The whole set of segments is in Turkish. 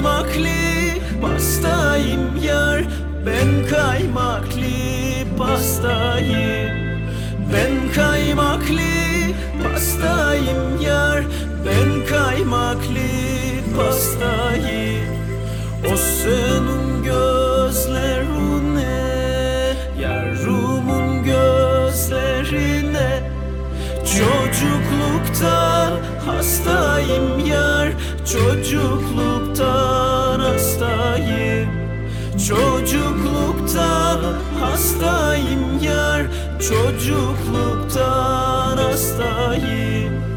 Kaymaklı pastayım yar. Ben kaymaklı pastayım. Ben kaymaklı pastayım yar. Ben kaymaklı pastayım. O senin Çocukluktan hastayım yar Çocukluktan hastayım. Çocukluktan hastayım yar Çocukluktan hastayım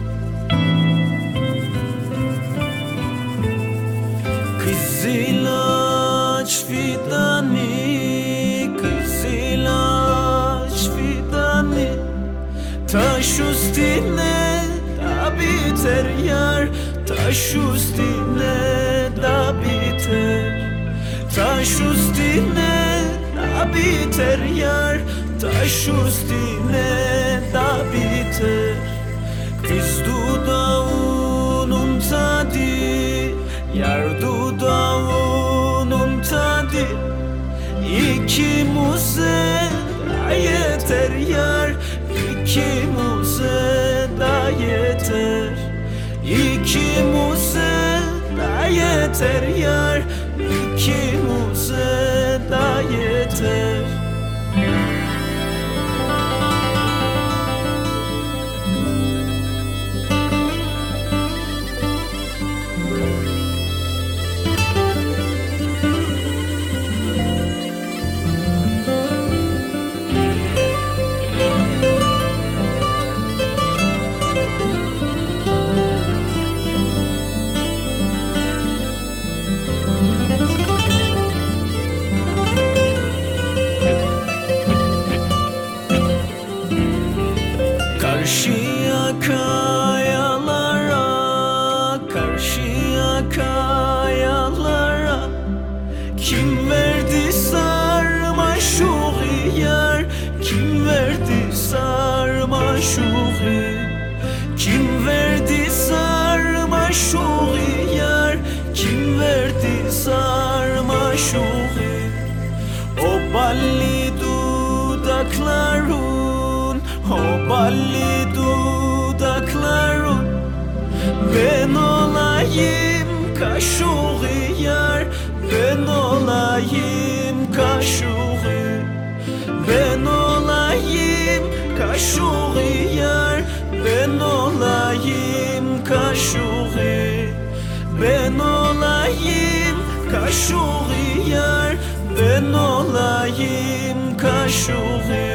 Taş üstüne da biter yar Taş üstüne da biter. Taş üstüne da biter yar Taş üstüne da biter. Kız dudağının tadı Yar dudağının tadı. İkimize yeter İkimize da yeter yar balli dudakların O balli dudakların Ben olayım kaşığı yar Ben olayım kaşığı Ben olayım kaşığı yar Ben olayım kaşığı Ben olayım kaşığı yar Ben olayım kaşığı